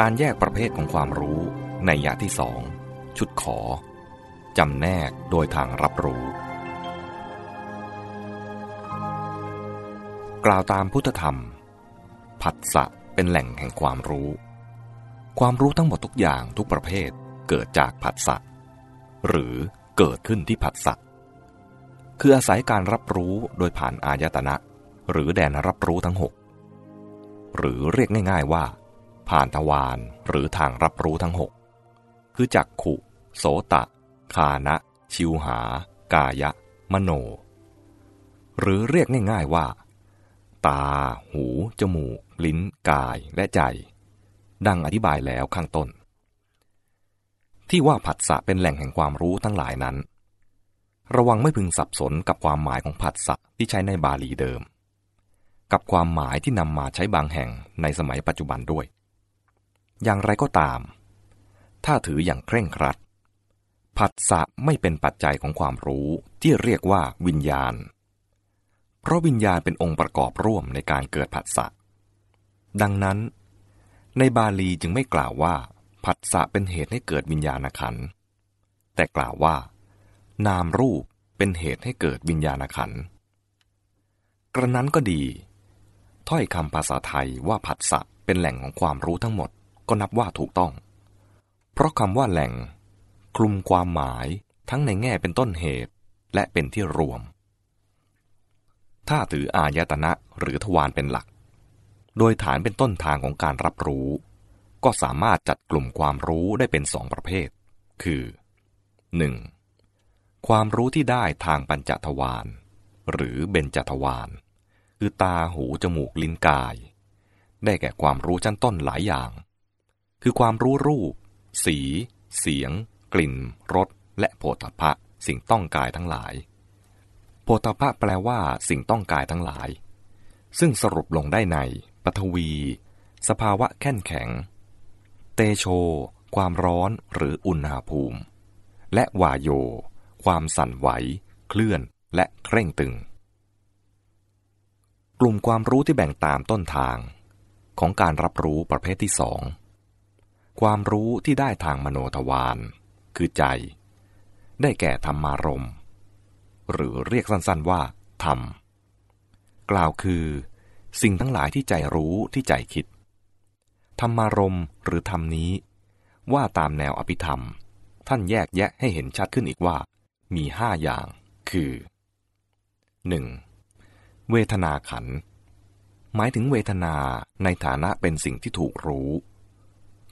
การแยกประเภทของความรู้ในยะที่สองชุดขอ จำแนกโดยทางรับรู้ กล่าวตามพุทธธรรม ผัสสะเป็นแหล่งแห่งความรู้ ความรู้ทั้งหมดทุกอย่างทุกประเภทเกิดจากผัสสะหรือเกิดขึ้นที่ผัสสะคืออาศัยการรับรู้โดยผ่านอายตนะ หรือแดนรับรู้ทั้งหกหรือเรียกง่าย ๆว่า ผ่านทวารหรือทางรับรู้ทั้งหกคือจักขุ โสตะ คานะ ชิวหา กายะ มโน หรือเรียกง่ายๆว่า ตา หู จมูก ลิ้น กาย และใจ ดังอธิบายแล้วข้างต้น ที่ว่าผัสสะเป็นแหล่งแห่งความรู้ทั้งหลายนั้น ระวังไม่พึงสับสนกับความหมายของผัสสะที่ใช้ในบาลีเดิม กับความหมายที่นำมาใช้บางแห่งในสมัยปัจจุบันด้วย อย่างไรก็ตาม ถ้าถืออย่างเคร่งครัด ผัสสะไม่เป็นปัจจัยของความรู้ที่เรียกว่าวิญญาณ เพราะวิญญาณเป็นองค์ประกอบร่วมในการเกิดผัสสะ ดังนั้น ในบาลีจึงไม่กล่าวว่า ผัสสะเป็นเหตุให้เกิดวิญญาณขันธ์แต่กล่าวว่า นามรูปเป็นเหตุให้เกิดวิญญาณขันธ์กระนั้นก็ดี ถ้อยคำภาษาไทยว่าผัสสะเป็นแหล่งของความรู้ทั้งหมด ก็นับว่าถูกต้อง เพราะคำว่าแหล่ง คลุมความหมายทั้งในแง่เป็นต้นเหตุและเป็นที่รวม ถ้าถืออายตนะหรือทวารเป็นหลัก โดยฐานเป็นต้นทางของการรับรู้ ก็สามารถจัดกลุ่มความรู้ได้เป็นสองประเภท คือ 1. ความรู้ที่ได้ทางปัญจทวารหรือเบญจทวารคือตาหูจมูกลิ้นกาย ได้แก่ความรู้ชั้นต้นหลายอย่าง คือความรู้รูป สี เสียง กลิ่น รส และโผฏฐะสิ่งต้องกายทั้งหลายโผฏฐะแปลว่าสิ่งต้องกายทั้งหลาย ซึ่งสรุปลงได้ในปฐวี สภาวะแข็งแข็ง เตโช ความร้อนหรืออุณหภูมิ และวาโย ความสั่นไหว เคลื่อนและเคร่งตึง กลุ่มความรู้ที่แบ่งตามต้นทาง ของการรับรู้ประเภทที่สอง ความรู้ที่ได้ทางมโนทวารคือใจ ได้แก่ธรรมารมหรือเรียกสั้นๆว่า ธรรม กล่าวคือ สิ่งทั้งหลายที่ใจรู้ที่ใจคิด ธรรมารมหรือธรรมนี้ ว่าตามแนวอภิธรรม ท่านแยกแยะให้เห็นชัดขึ้นอีกว่า มีห้าอย่าง คือ 1. เวทนาขัน หมายถึงเวทนาในฐานะเป็นสิ่งที่ถูกรู้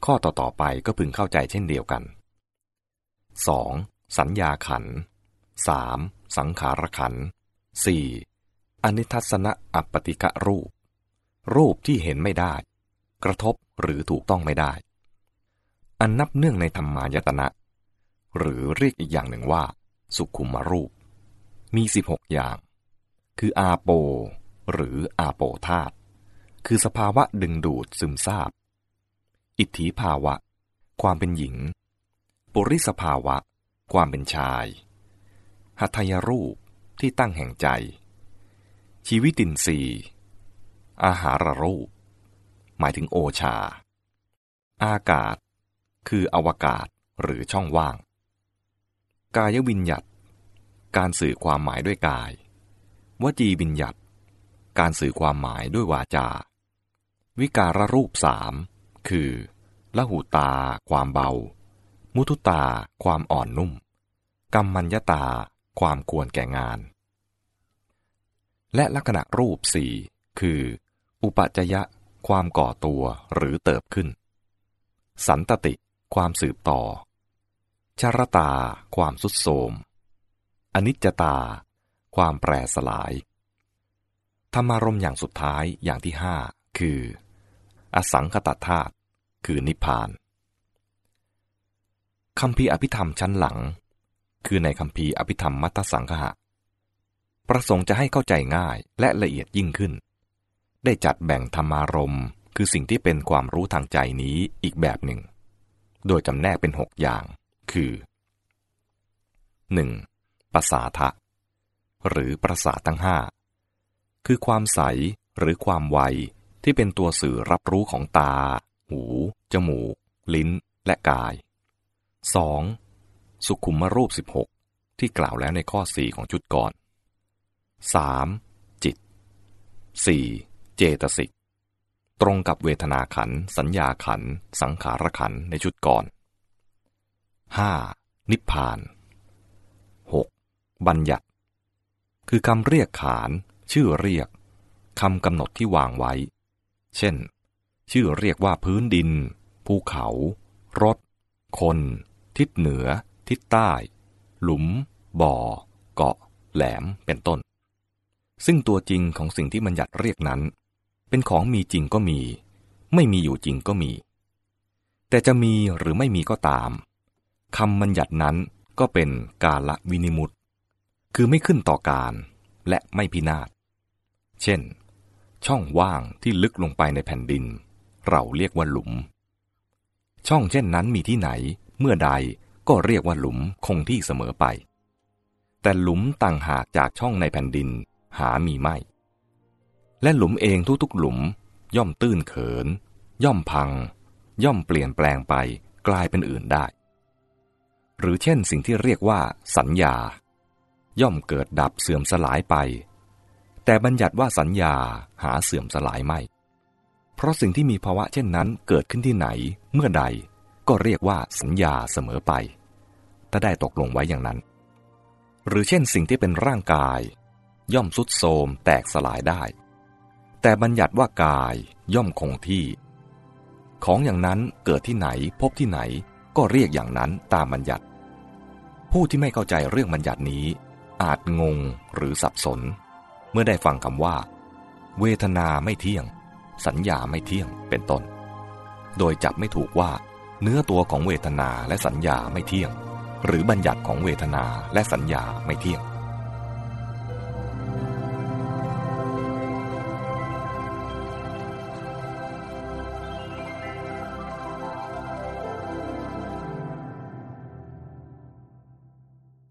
ข้อต่อๆไปก็พึงเข้าใจเช่นเดียวกัน 2. สัญญาขัน 3. สังขารขัน 4. อนิทัศนะอัปปติกะรูป รูปที่เห็นไม่ได้ กระทบหรือถูกต้องไม่ได้ อันนับเนื่องในธรรมายตนะ หรือเรียกอีกอย่างหนึ่งว่า สุขุมรูป มี 16 อย่าง คืออาโป หรืออาโปธาตคือสภาวะดึงดูดซึมซาบ อิทธิภาวะ ความเป็นหญิง ปุริสภาวะ ความเป็นชาย หัตถยรูปที่ตั้งแห่งใจ ชีวิตินทรีย์ อาหารรูป หมายถึงโอชา อากาศ คืออวกาศหรือช่องว่าง กายวิญญัตการสื่อความหมายด้วยกาย วจีวิญญัตการสื่อความหมายด้วยวาจา วิการรูปสาม คือละหูตา ความเบา มุทุตา ความอ่อนนุ่ม กรรมัญญตา ความควรแก่งาน และลักษณะรูปสี่คือ อุปัจจยะ ความก่อตัวหรือเติบขึ้น สันตติ ความสืบต่อ ชรตา ความสุดโทมอนิจจตา ความแปรสลาย ธรรมารมอย่างสุดท้ายอย่างที่ห้าคือ อสังคตธาตุคือนิพพานคำพีอภิธรรมชั้นหลัง คือในคำพีอภิธรรมมัตสังคหะ ประสงค์จะให้เข้าใจง่ายและละเอียดยิ่งขึ้น ได้จัดแบ่งธรรมารมคือสิ่งที่เป็นความรู้ทางใจนี้อีกแบบหนึ่ง โดยจำแนกเป็นหกอย่าง คือ 1. ประสาทะ หรือประสาทั้งห้าคือความใสหรือความไว ที่เป็นตัวสื่อรับรู้ของตา หู จมูก ลิ้น และกาย 2. สุขุมรูป 16 ที่กล่าวแล้วในข้อ 4 ของชุดก่อน 3. จิต 4. เจตสิก ตรงกับเวทนาขัน สัญญาขัน สังขารขันในชุดก่อน 5. นิพพาน 6. บัญญัติ คือคำเรียกขาน ชื่อเรียกคำกำหนดที่วางไว้ เช่น ชื่อเรียกว่าพื้นดิน ภูเขา รถ คน ทิศเหนือ ทิศใต้ หลุม บ่อ เกาะ แหลม เป็นต้น ซึ่งตัวจริงของสิ่งที่บัญญัติเรียกนั้น เป็นของมีจริงก็มี ไม่มีอยู่จริงก็มี แต่จะมีหรือไม่มีก็ตามคำบัญญัตินั้นก็เป็นกาละวินิมุตคือไม่ขึ้นต่อการและไม่พินาศ เช่น ช่องว่างที่ลึกลงไปในแผ่นดิน เราเรียกว่าหลุม ช่องเช่นนั้นมีที่ไหน เมื่อใดก็เรียกว่าหลุมคงที่เสมอไป แต่หลุมต่างหากจากช่องในแผ่นดินหามีไม่ และหลุมเองทุกๆหลุม ย่อมตื้นเขิน ย่อมพัง ย่อมเปลี่ยนแปลงไปกลายเป็นอื่นได้ หรือเช่นสิ่งที่เรียกว่า สัญญา ย่อมเกิดดับเสื่อมสลายไป แต่บัญญัติว่าสัญญาหาเสื่อมสลายไม่ เพราะสิ่งที่มีภาวะเช่นนั้นเกิดขึ้นที่ไหน เมื่อใดก็เรียกว่าสัญญาเสมอไป ถ้าได้ตกลงไว้อย่างนั้น หรือเช่นสิ่งที่เป็นร่างกาย ย่อมสุดโทมแตกสลายได้ แต่บัญญัติว่ากายย่อมคงที่ ของอย่างนั้นเกิดที่ไหนพบที่ไหนก็เรียกอย่างนั้นตามบัญญัติ ผู้ที่ไม่เข้าใจเรื่องบัญญัตินี้ อาจงงหรือสับสน เมื่อได้ฟังคำว่า เวทนาไม่เที่ยง สัญญาไม่เที่ยงเป็นต้น โดยจับไม่ถูกว่า เนื้อตัวของเวทนาและสัญญาไม่เที่ยง หรือบัญญัติของเวทนาและสัญญาไม่เที่ยง